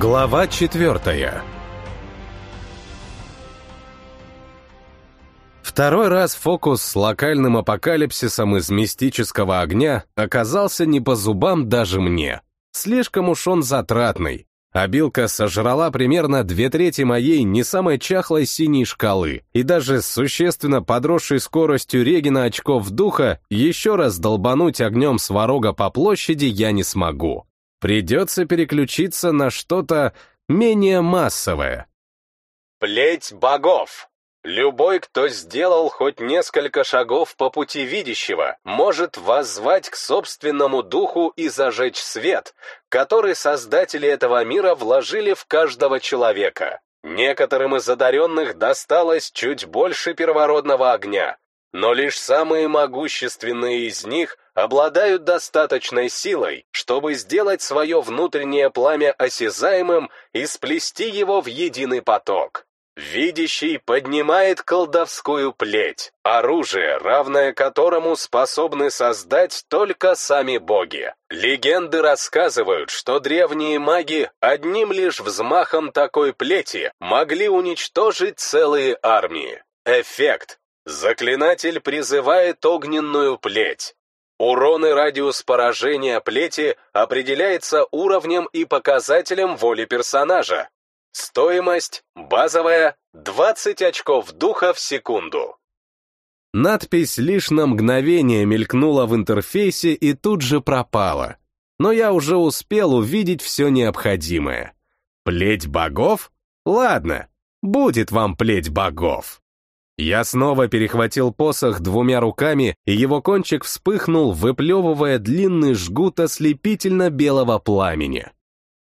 Глава четвертая Второй раз фокус с локальным апокалипсисом из мистического огня оказался не по зубам даже мне. Слишком уж он затратный. Обилка сожрала примерно две трети моей не самой чахлой синей шкалы, и даже с существенно подросшей скоростью Регина очков духа еще раз долбануть огнем сварога по площади я не смогу. Придется переключиться на что-то менее массовое. Плеть богов. Любой, кто сделал хоть несколько шагов по пути видящего, может воззвать к собственному духу и зажечь свет, который создатели этого мира вложили в каждого человека. Некоторым из одаренных досталось чуть больше первородного огня, но лишь самые могущественные из них обладают достаточной силой, чтобы сделать свое внутреннее пламя осязаемым и сплести его в единый поток. Видящий поднимает колдовскую плеть, оружие, равное которому способны создать только сами боги. Легенды рассказывают, что древние маги одним лишь взмахом такой плети могли уничтожить целые армии. Эффект. Заклинатель призывает огненную плеть. Урон и радиус поражения плети определяется уровнем и показателем воли персонажа. Стоимость базовая 20 очков духа в секунду. Надпись лишь на мгновение мелькнула в интерфейсе и тут же пропала. Но я уже успел увидеть все необходимое. Плеть богов? Ладно, будет вам плеть богов. Я снова перехватил посох двумя руками, и его кончик вспыхнул, выплевывая длинный жгут ослепительно-белого пламени.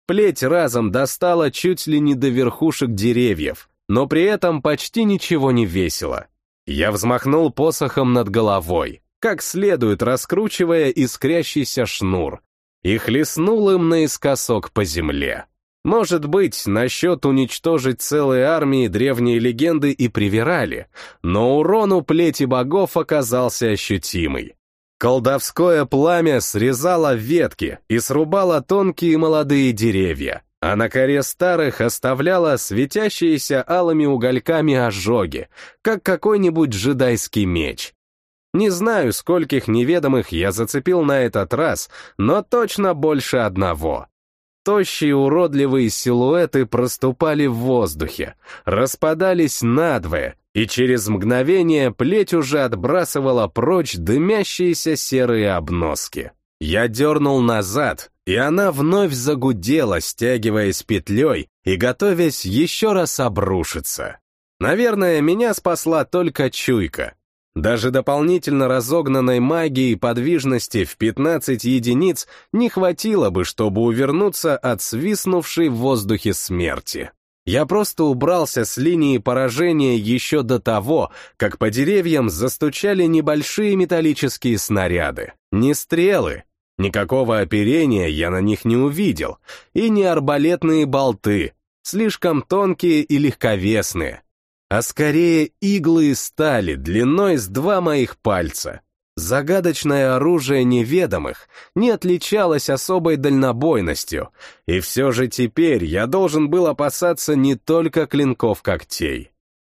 Плеть разом достала чуть ли не до верхушек деревьев, но при этом почти ничего не весело. Я взмахнул посохом над головой, как следует раскручивая искрящийся шнур, и хлестнул им наискосок по земле. Может быть, насчет уничтожить целые армии древние легенды и привирали, но урон у плети богов оказался ощутимый. Колдовское пламя срезало ветки и срубало тонкие молодые деревья, а на коре старых оставляло светящиеся алыми угольками ожоги, как какой-нибудь джедайский меч. Не знаю, скольких неведомых я зацепил на этот раз, но точно больше одного. Тощие уродливые силуэты проступали в воздухе, распадались надвое, и через мгновение плеть уже отбрасывала прочь дымящиеся серые обноски. Я дернул назад, и она вновь загудела, стягиваясь петлей и готовясь еще раз обрушиться. Наверное, меня спасла только чуйка. Даже дополнительно разогнанной магии и подвижности в 15 единиц не хватило бы, чтобы увернуться от свистнувшей в воздухе смерти. Я просто убрался с линии поражения еще до того, как по деревьям застучали небольшие металлические снаряды. Не стрелы, никакого оперения я на них не увидел, и не арбалетные болты, слишком тонкие и легковесные а скорее иглы из стали длиной с два моих пальца. Загадочное оружие неведомых не отличалось особой дальнобойностью, и все же теперь я должен был опасаться не только клинков когтей.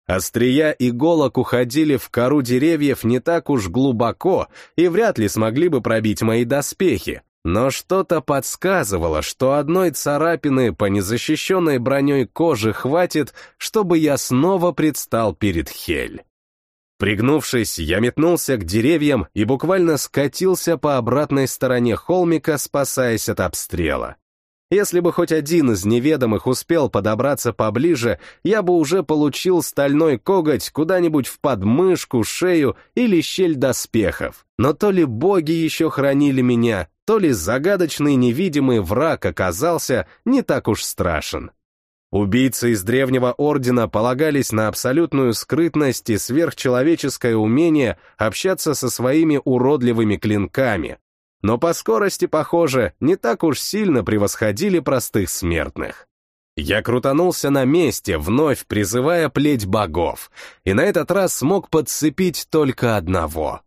Острия иголок уходили в кору деревьев не так уж глубоко и вряд ли смогли бы пробить мои доспехи, но что-то подсказывало, что одной царапины по незащищенной броней кожи хватит, чтобы я снова предстал перед Хель. Пригнувшись, я метнулся к деревьям и буквально скатился по обратной стороне холмика, спасаясь от обстрела. Если бы хоть один из неведомых успел подобраться поближе, я бы уже получил стальной коготь куда-нибудь в подмышку, шею или щель доспехов. Но то ли боги еще хранили меня, то ли загадочный невидимый враг оказался не так уж страшен. Убийцы из древнего ордена полагались на абсолютную скрытность и сверхчеловеческое умение общаться со своими уродливыми клинками, но по скорости, похоже, не так уж сильно превосходили простых смертных. Я крутанулся на месте, вновь призывая плеть богов, и на этот раз смог подцепить только одного.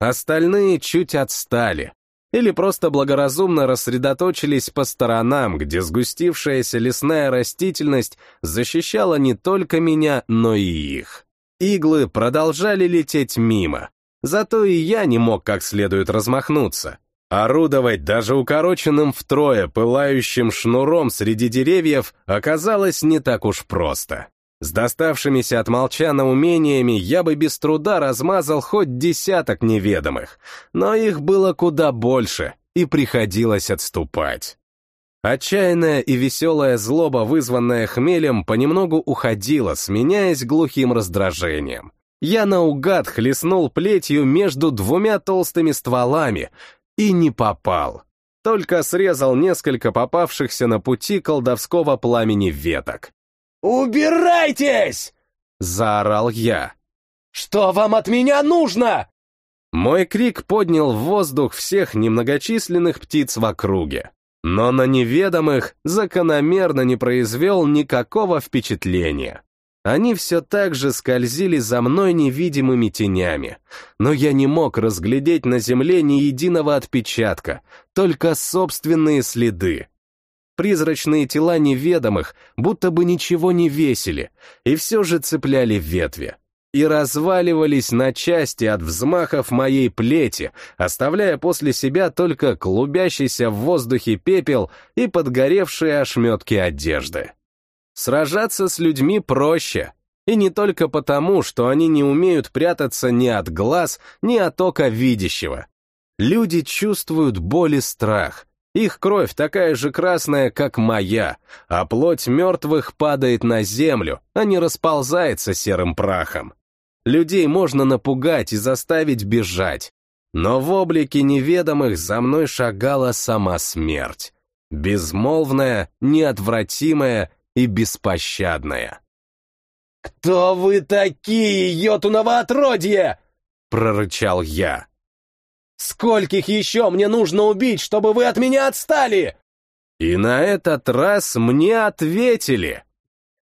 Остальные чуть отстали, или просто благоразумно рассредоточились по сторонам, где сгустившаяся лесная растительность защищала не только меня, но и их. Иглы продолжали лететь мимо, зато и я не мог как следует размахнуться. Орудовать даже укороченным втрое пылающим шнуром среди деревьев оказалось не так уж просто. С доставшимися от молчана умениями я бы без труда размазал хоть десяток неведомых, но их было куда больше, и приходилось отступать. Отчаянная и веселая злоба, вызванная хмелем, понемногу уходила, сменяясь глухим раздражением. Я наугад хлестнул плетью между двумя толстыми стволами и не попал. Только срезал несколько попавшихся на пути колдовского пламени веток. «Убирайтесь!» — заорал я. «Что вам от меня нужно?» Мой крик поднял в воздух всех немногочисленных птиц в округе, но на неведомых закономерно не произвел никакого впечатления. Они все так же скользили за мной невидимыми тенями, но я не мог разглядеть на земле ни единого отпечатка, только собственные следы. Призрачные тела неведомых будто бы ничего не весили, и все же цепляли ветви. И разваливались на части от взмахов моей плети, оставляя после себя только клубящийся в воздухе пепел и подгоревшие ошметки одежды. Сражаться с людьми проще, и не только потому, что они не умеют прятаться ни от глаз, ни от ока видящего. Люди чувствуют боль и страх, их кровь такая же красная, как моя, а плоть мертвых падает на землю, а не расползается серым прахом. Людей можно напугать и заставить бежать, но в облике неведомых за мной шагала сама смерть. Безмолвная, неотвратимая и беспощадная. «Кто вы такие, йотуново отродье?» — прорычал я. Скольких еще мне нужно убить, чтобы вы от меня отстали?» И на этот раз мне ответили.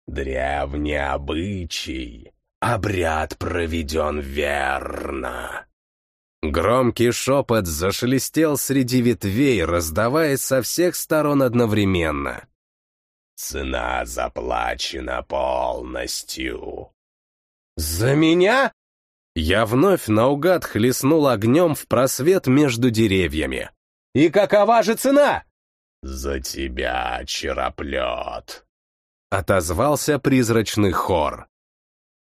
«Древний обычай, обряд проведен верно». Громкий шепот зашелестел среди ветвей, раздаваясь со всех сторон одновременно. «Цена заплачена полностью». «За меня?» Я вновь наугад хлестнул огнем в просвет между деревьями. «И какова же цена?» «За тебя, чероплет!» Отозвался призрачный хор.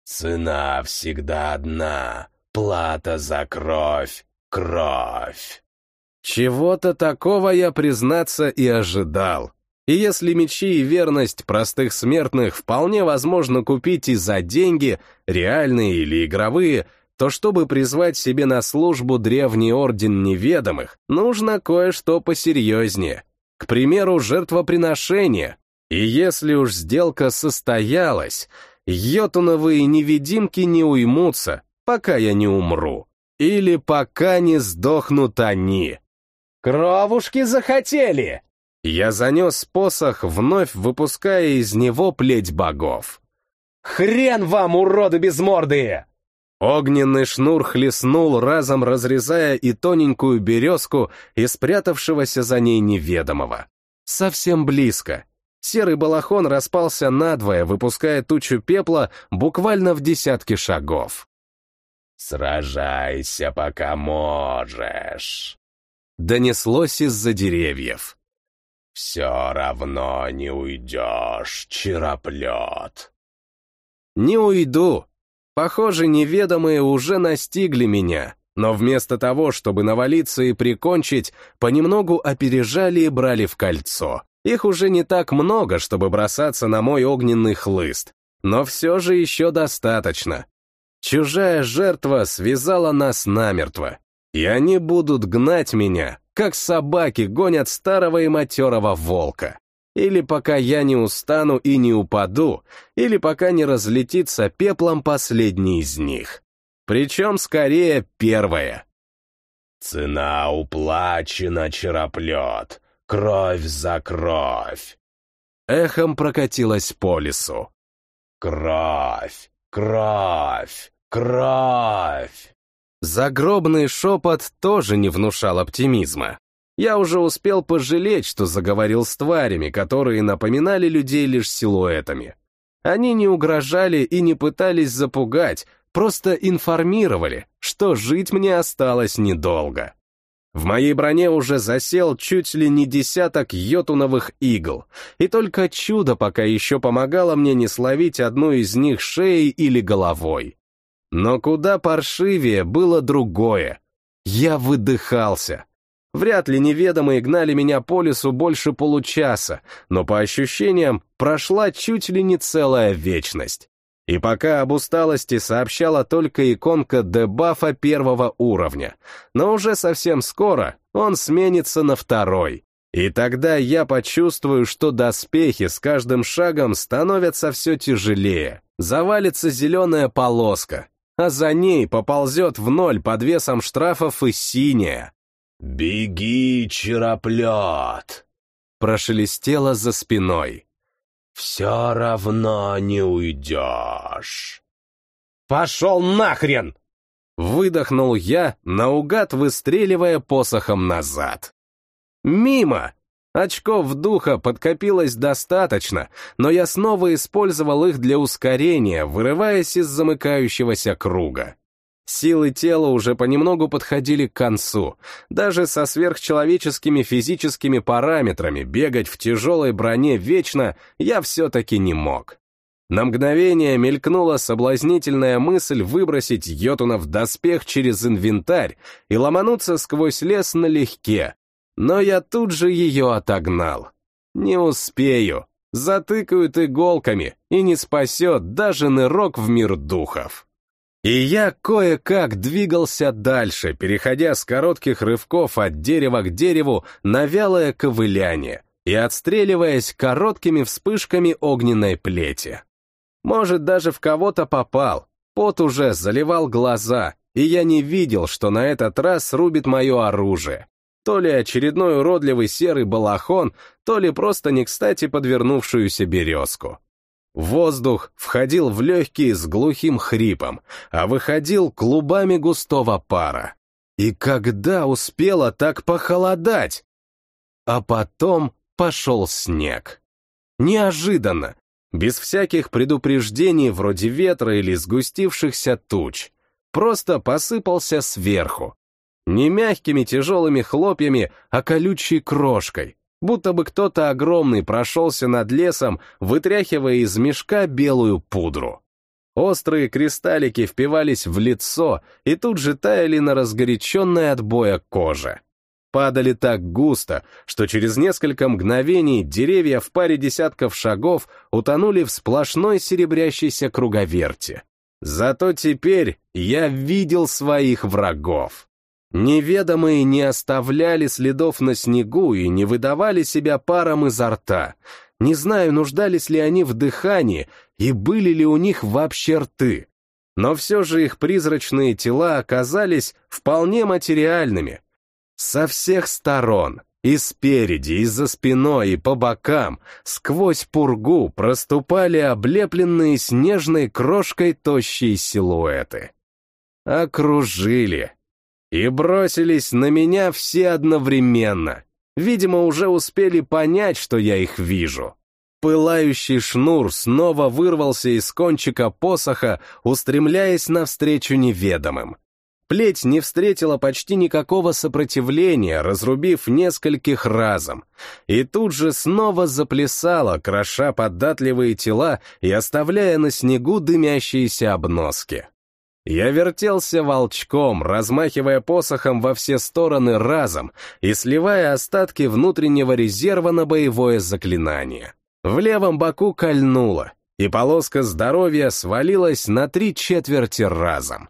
«Цена всегда одна, плата за кровь, кровь!» Чего-то такого я, признаться, и ожидал. И если мечи и верность простых смертных вполне возможно купить и за деньги, реальные или игровые, то чтобы призвать себе на службу древний орден неведомых, нужно кое-что посерьезнее. К примеру, жертвоприношение. И если уж сделка состоялась, йотуновые невидимки не уймутся, пока я не умру. Или пока не сдохнут они. «Кровушки захотели!» Я занес посох, вновь выпуская из него плеть богов. «Хрен вам, уроды безмордые!» Огненный шнур хлестнул, разом разрезая и тоненькую березку, и спрятавшегося за ней неведомого. Совсем близко. Серый балахон распался надвое, выпуская тучу пепла буквально в десятки шагов. «Сражайся, пока можешь!» Донеслось из-за деревьев. «Все равно не уйдешь, чероплет!» «Не уйду!» Похоже, неведомые уже настигли меня, но вместо того, чтобы навалиться и прикончить, понемногу опережали и брали в кольцо. Их уже не так много, чтобы бросаться на мой огненный хлыст, но все же еще достаточно. Чужая жертва связала нас намертво, и они будут гнать меня, как собаки гонят старого и матерого волка. Или пока я не устану и не упаду, или пока не разлетится пеплом последний из них. Причем скорее первое. «Цена уплачена, чероплет, кровь за кровь!» Эхом прокатилась по лесу. «Кровь! Кровь! Кровь!» Загробный шепот тоже не внушал оптимизма. Я уже успел пожалеть, что заговорил с тварями, которые напоминали людей лишь силуэтами. Они не угрожали и не пытались запугать, просто информировали, что жить мне осталось недолго. В моей броне уже засел чуть ли не десяток йотуновых игл, и только чудо пока еще помогало мне не словить одну из них шеей или головой. Но куда паршивее было другое. Я выдыхался. Вряд ли неведомые гнали меня по лесу больше получаса, но по ощущениям прошла чуть ли не целая вечность. И пока об усталости сообщала только иконка дебафа первого уровня, но уже совсем скоро он сменится на второй. И тогда я почувствую, что доспехи с каждым шагом становятся все тяжелее, завалится зеленая полоска, а за ней поползет в ноль под весом штрафов и синяя. «Беги, чероплет!» прошелестело за спиной все равно не уйдешь. Пошел нахрен! Выдохнул я, наугад выстреливая посохом назад. Мимо! Очков духа подкопилось достаточно, но я снова использовал их для ускорения, вырываясь из замыкающегося круга. Силы тела уже понемногу подходили к концу. Даже со сверхчеловеческими физическими параметрами бегать в тяжелой броне вечно я все-таки не мог. На мгновение мелькнула соблазнительная мысль выбросить Йотунов доспех через инвентарь и ломануться сквозь лес налегке, но я тут же ее отогнал. Не успею, затыкают иголками, и не спасет даже нырок в мир духов. И я кое-как двигался дальше, переходя с коротких рывков от дерева к дереву на вялое ковыляние и отстреливаясь короткими вспышками огненной плети. Может, даже в кого-то попал, пот уже заливал глаза, и я не видел, что на этот раз рубит мое оружие. То ли очередной уродливый серый балахон, то ли просто не кстати подвернувшуюся березку. Воздух входил в легкие с глухим хрипом, а выходил клубами густого пара. И когда успело так похолодать? А потом пошел снег. Неожиданно, без всяких предупреждений вроде ветра или сгустившихся туч. Просто посыпался сверху. Не мягкими тяжелыми хлопьями, а колючей крошкой, будто бы кто-то огромный прошелся над лесом, вытряхивая из мешка белую пудру. Острые кристаллики впивались в лицо и тут же таяли на разгоряченной от боя коже. Падали так густо, что через несколько мгновений деревья в паре десятков шагов утонули в сплошной серебрящейся круговерти. Зато теперь я видел своих врагов. Неведомые не оставляли следов на снегу и не выдавали себя паром изо рта. Не знаю, нуждались ли они в дыхании и были ли у них вообще рты. Но все же их призрачные тела оказались вполне материальными. Со всех сторон, и спереди, и за спиной, и по бокам, сквозь пургу проступали облепленные снежной крошкой тощие силуэты. Окружили, и бросились на меня все одновременно. Видимо, уже успели понять, что я их вижу. Пылающий шнур снова вырвался из кончика посоха, устремляясь навстречу неведомым. Плеть не встретила почти никакого сопротивления, разрубив нескольких разом, и тут же снова заплясала, кроша податливые тела и оставляя на снегу дымящиеся обноски. Я вертелся волчком, размахивая посохом во все стороны разом и сливая остатки внутреннего резерва на боевое заклинание. В левом боку кольнуло, и полоска здоровья свалилась на три четверти разом.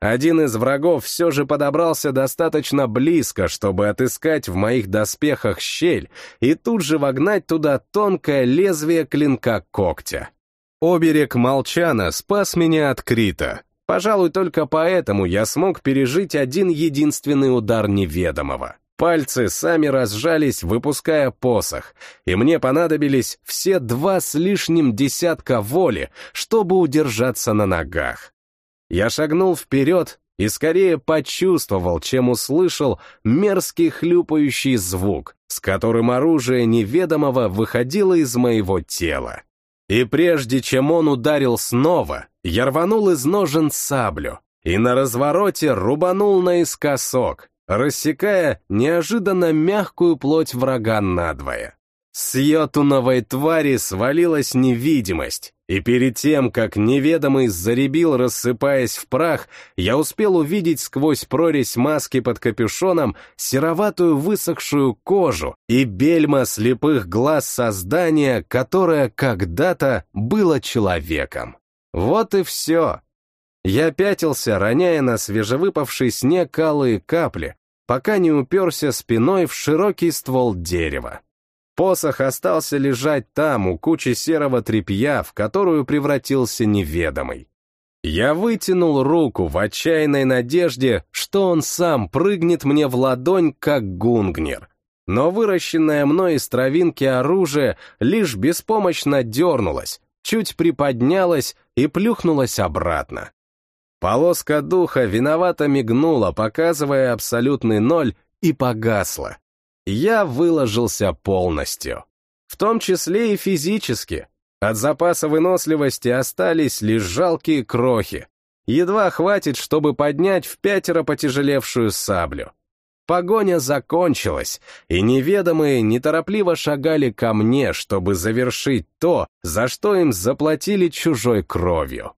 Один из врагов все же подобрался достаточно близко, чтобы отыскать в моих доспехах щель и тут же вогнать туда тонкое лезвие клинка когтя. Оберег Молчана спас меня от крита, Пожалуй, только поэтому я смог пережить один единственный удар неведомого. Пальцы сами разжались, выпуская посох, и мне понадобились все два с лишним десятка воли, чтобы удержаться на ногах. Я шагнул вперед и скорее почувствовал, чем услышал мерзкий хлюпающий звук, с которым оружие неведомого выходило из моего тела. И прежде чем он ударил снова, я рванул из ножен саблю и на развороте рубанул наискосок, рассекая неожиданно мягкую плоть врага надвое. С йотуновой твари свалилась невидимость, и перед тем, как неведомый заребил, рассыпаясь в прах, я успел увидеть сквозь прорезь маски под капюшоном сероватую высохшую кожу и бельма слепых глаз создания, которое когда-то было человеком. Вот и все. Я пятился, роняя на свежевыпавший снег алые капли, пока не уперся спиной в широкий ствол дерева. Посох остался лежать там, у кучи серого тряпья, в которую превратился неведомый. Я вытянул руку в отчаянной надежде, что он сам прыгнет мне в ладонь, как гунгнер. Но выращенное мной из травинки оружие лишь беспомощно дернулось, чуть приподнялось и плюхнулось обратно. Полоска духа виновато мигнула, показывая абсолютный ноль, и погасла я выложился полностью. В том числе и физически. От запаса выносливости остались лишь жалкие крохи. Едва хватит, чтобы поднять в пятеро потяжелевшую саблю. Погоня закончилась, и неведомые неторопливо шагали ко мне, чтобы завершить то, за что им заплатили чужой кровью.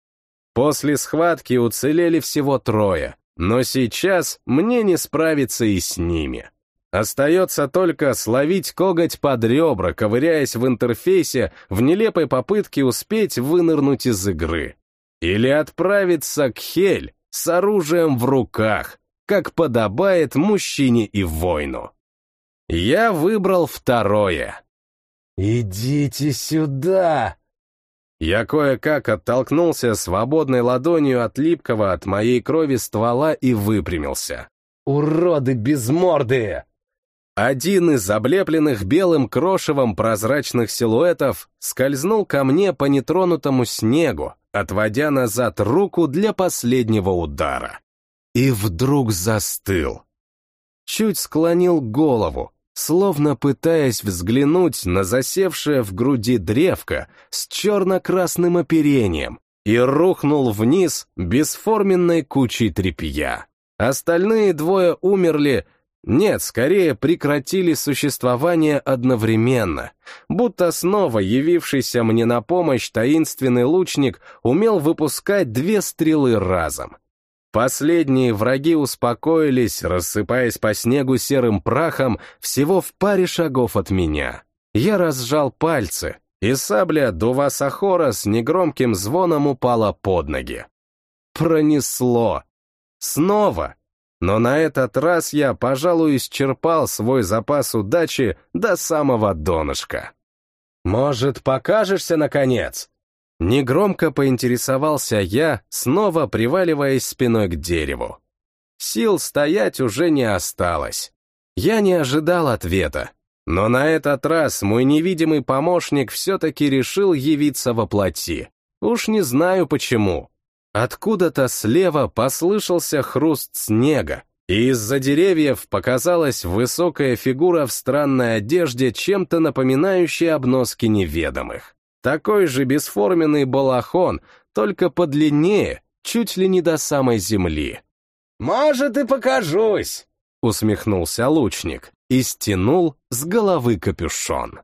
После схватки уцелели всего трое, но сейчас мне не справиться и с ними. Остается только словить коготь под ребра, ковыряясь в интерфейсе в нелепой попытке успеть вынырнуть из игры. Или отправиться к Хель с оружием в руках, как подобает мужчине и воину. Я выбрал второе. «Идите сюда!» Я кое-как оттолкнулся свободной ладонью от липкого от моей крови ствола и выпрямился. «Уроды безмордые!» Один из облепленных белым крошевом прозрачных силуэтов скользнул ко мне по нетронутому снегу, отводя назад руку для последнего удара. И вдруг застыл. Чуть склонил голову, словно пытаясь взглянуть на засевшее в груди древко с черно-красным оперением, и рухнул вниз бесформенной кучей тряпья. Остальные двое умерли, нет, скорее прекратили существование одновременно, будто снова явившийся мне на помощь таинственный лучник умел выпускать две стрелы разом. Последние враги успокоились, рассыпаясь по снегу серым прахом всего в паре шагов от меня. Я разжал пальцы, и сабля Дува Сахора с негромким звоном упала под ноги. Пронесло. Снова но на этот раз я, пожалуй, исчерпал свой запас удачи до самого донышка. «Может, покажешься, наконец?» Негромко поинтересовался я, снова приваливаясь спиной к дереву. Сил стоять уже не осталось. Я не ожидал ответа, но на этот раз мой невидимый помощник все-таки решил явиться во плоти. Уж не знаю почему. Откуда-то слева послышался хруст снега, и из-за деревьев показалась высокая фигура в странной одежде, чем-то напоминающая обноски неведомых. Такой же бесформенный балахон, только подлиннее, чуть ли не до самой земли. «Может, и покажусь!» — усмехнулся лучник и стянул с головы капюшон.